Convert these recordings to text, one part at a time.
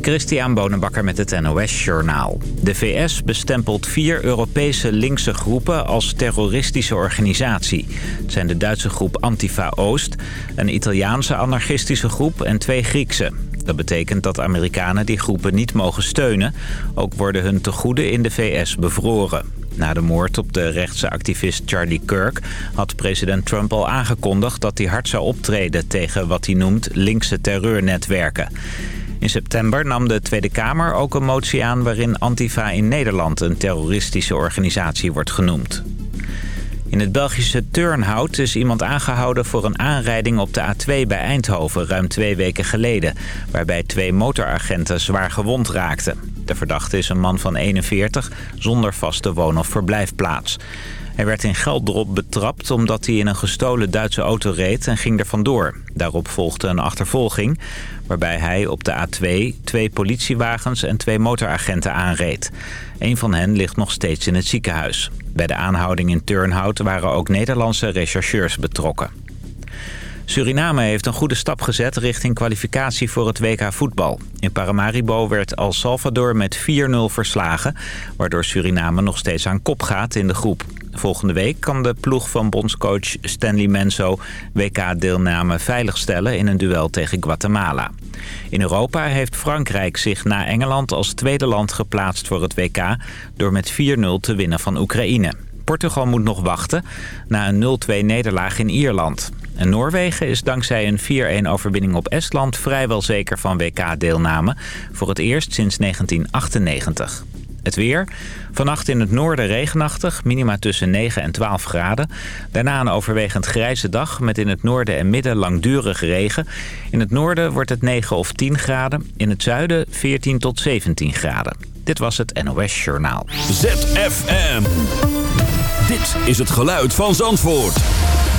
Christian Bonenbakker met het NOS Journaal. De VS bestempelt vier Europese linkse groepen als terroristische organisatie. Het zijn de Duitse groep Antifa Oost, een Italiaanse anarchistische groep en twee Griekse. Dat betekent dat Amerikanen die groepen niet mogen steunen. Ook worden hun tegoeden in de VS bevroren. Na de moord op de rechtse activist Charlie Kirk had president Trump al aangekondigd dat hij hard zou optreden tegen wat hij noemt linkse terreurnetwerken. In september nam de Tweede Kamer ook een motie aan waarin Antifa in Nederland een terroristische organisatie wordt genoemd. In het Belgische Turnhout is iemand aangehouden voor een aanrijding op de A2 bij Eindhoven ruim twee weken geleden, waarbij twee motoragenten zwaar gewond raakten. De verdachte is een man van 41 zonder vaste woon- of verblijfplaats. Hij werd in Geldrop betrapt omdat hij in een gestolen Duitse auto reed en ging er vandoor. Daarop volgde een achtervolging waarbij hij op de A2 twee politiewagens en twee motoragenten aanreed. Een van hen ligt nog steeds in het ziekenhuis. Bij de aanhouding in Turnhout waren ook Nederlandse rechercheurs betrokken. Suriname heeft een goede stap gezet richting kwalificatie voor het WK voetbal. In Paramaribo werd El Salvador met 4-0 verslagen... waardoor Suriname nog steeds aan kop gaat in de groep. Volgende week kan de ploeg van bondscoach Stanley Menso WK-deelname veiligstellen in een duel tegen Guatemala. In Europa heeft Frankrijk zich na Engeland als tweede land geplaatst voor het WK... door met 4-0 te winnen van Oekraïne. Portugal moet nog wachten na een 0-2 nederlaag in Ierland. En Noorwegen is dankzij een 4-1 overwinning op Estland vrijwel zeker van WK-deelname. Voor het eerst sinds 1998. Het weer. Vannacht in het noorden regenachtig, minima tussen 9 en 12 graden. Daarna een overwegend grijze dag met in het noorden en midden langdurig regen. In het noorden wordt het 9 of 10 graden. In het zuiden 14 tot 17 graden. Dit was het NOS Journaal. ZFM. Dit is het geluid van Zandvoort.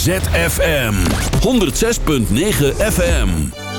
ZFM 106.9 FM.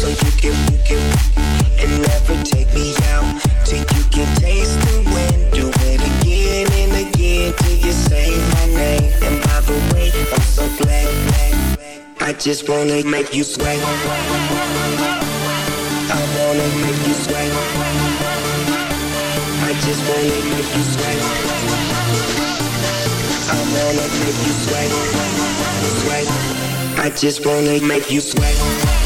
So you can, you can, and never take me out till you can taste the wind. Do it again and again till you say my name. And by the way, I'm so glad. I just wanna make you sweat. I wanna make you sweat. I just wanna make you sweat. I wanna make you sweat. Sweat. I just wanna make you sweat.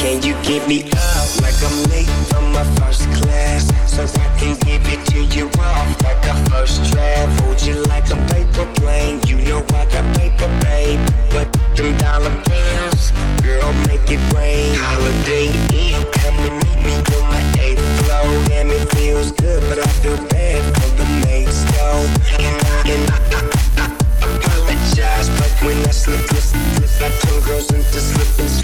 Can you, give me up like I'm late from my first class? So I can give it to you off like a first draft. Hold you like a paper plane. You know I got paper, babe. But them dollar bills, girl, make it rain. Holiday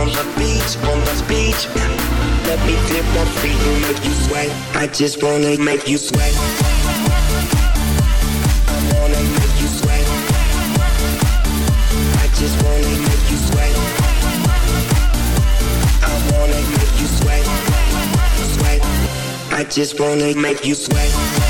On the beach, on the beach. Let me dip my feet and make you sweat. I just wanna make you sweat. I wanna make you sweat. I just wanna make you sweat. I wanna make you sweat. Sweat. I just wanna make you sweat.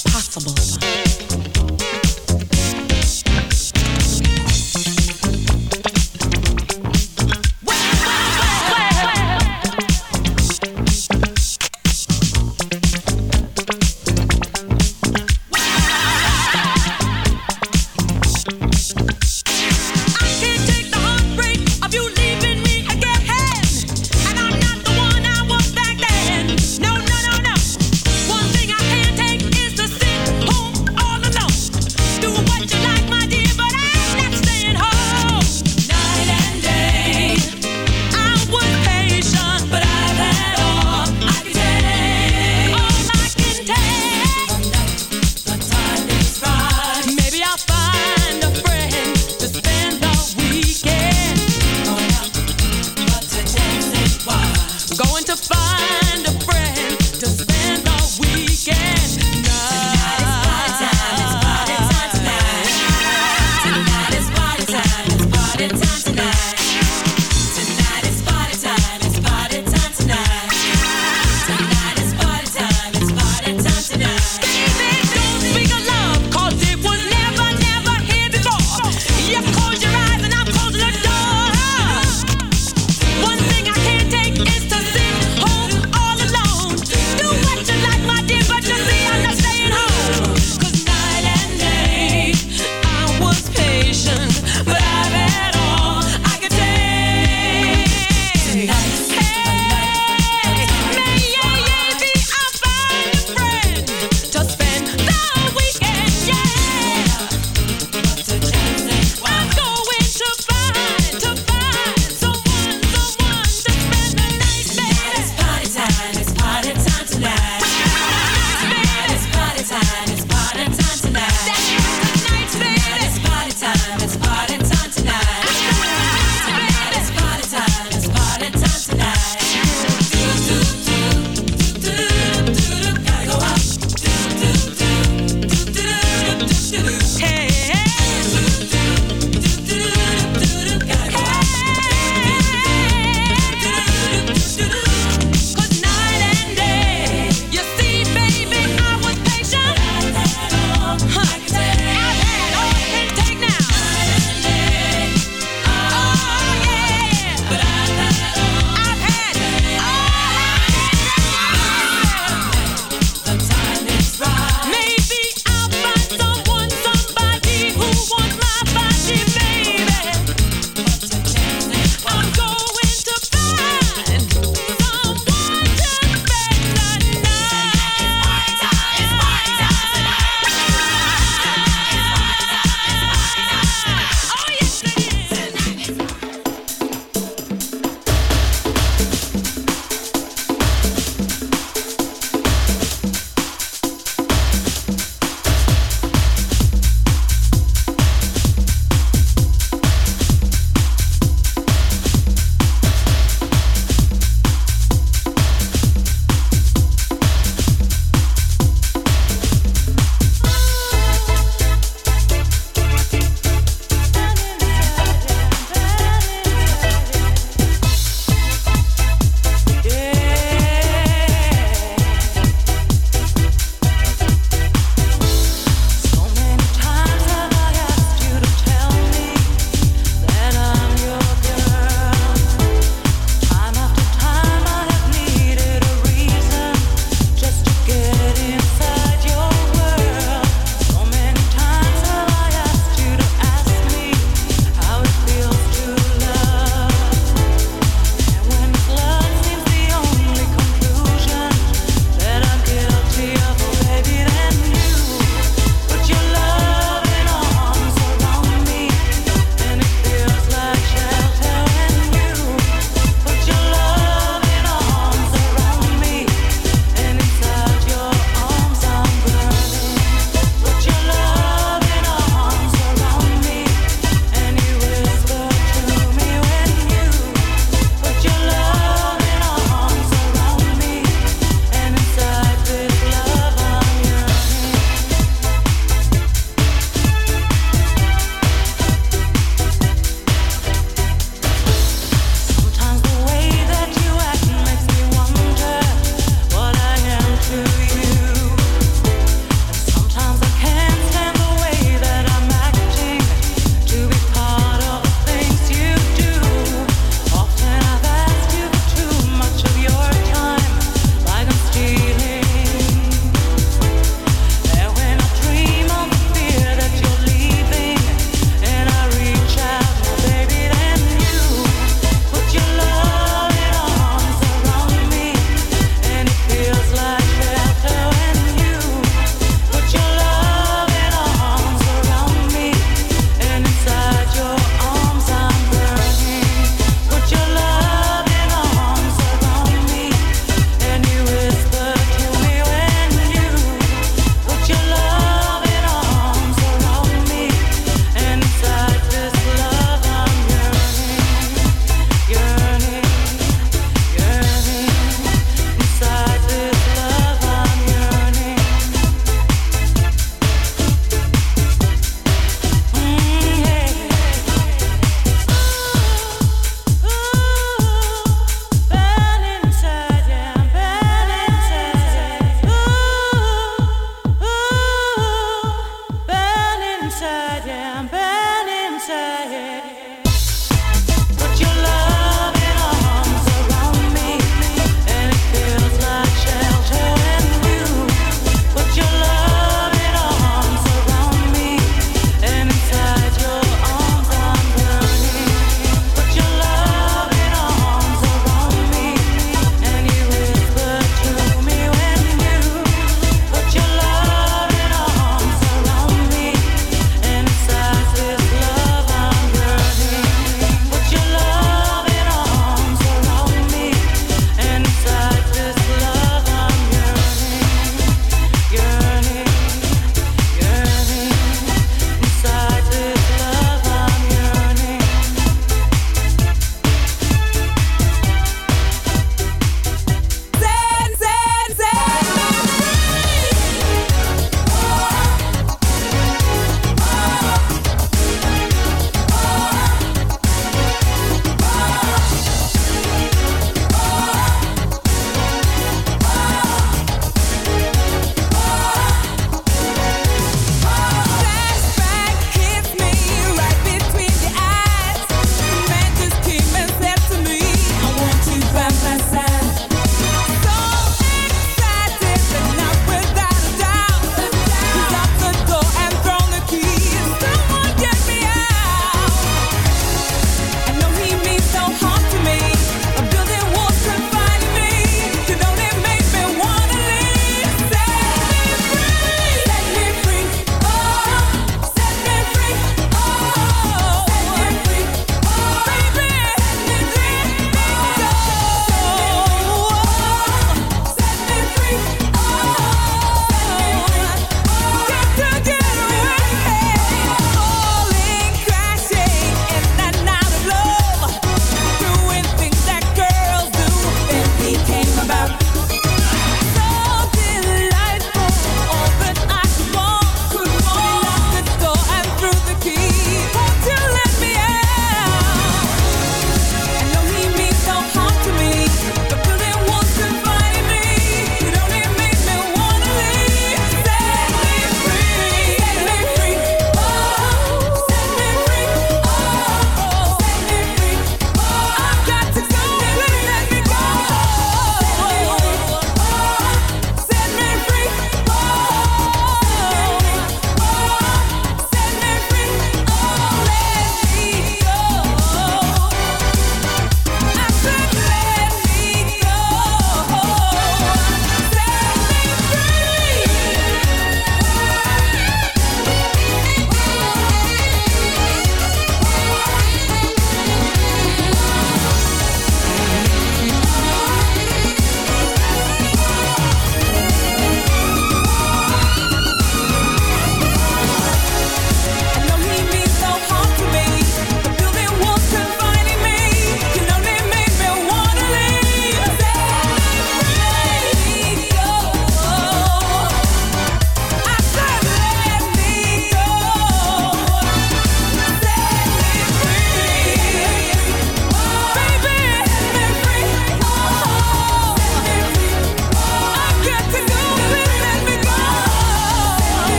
Unstoppable.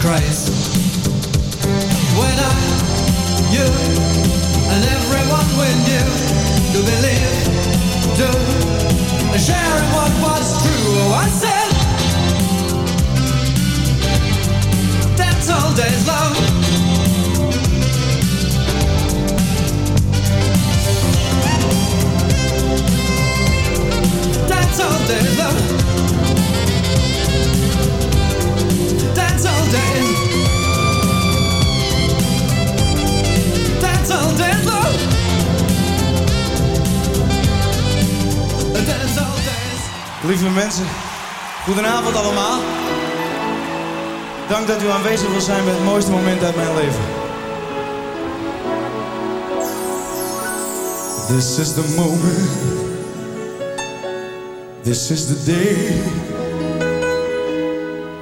crazy. When I, you, and everyone we knew to believe, do, and sharing what was true. Oh, I said, that's all days love. Dance all day, love. Lieve mensen, goedenavond allemaal. Dank dat u aanwezig wil zijn bij het mooiste moment uit mijn leven. This is the moment. This is the day.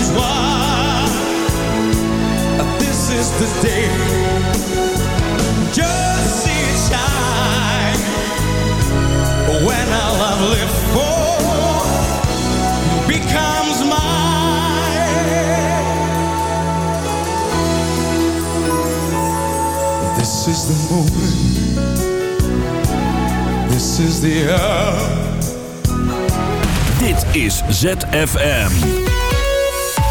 reasons this is the day. Just see it shine when our love lived for becomes mine. This is the moment. This is the hour. Dit is ZFM.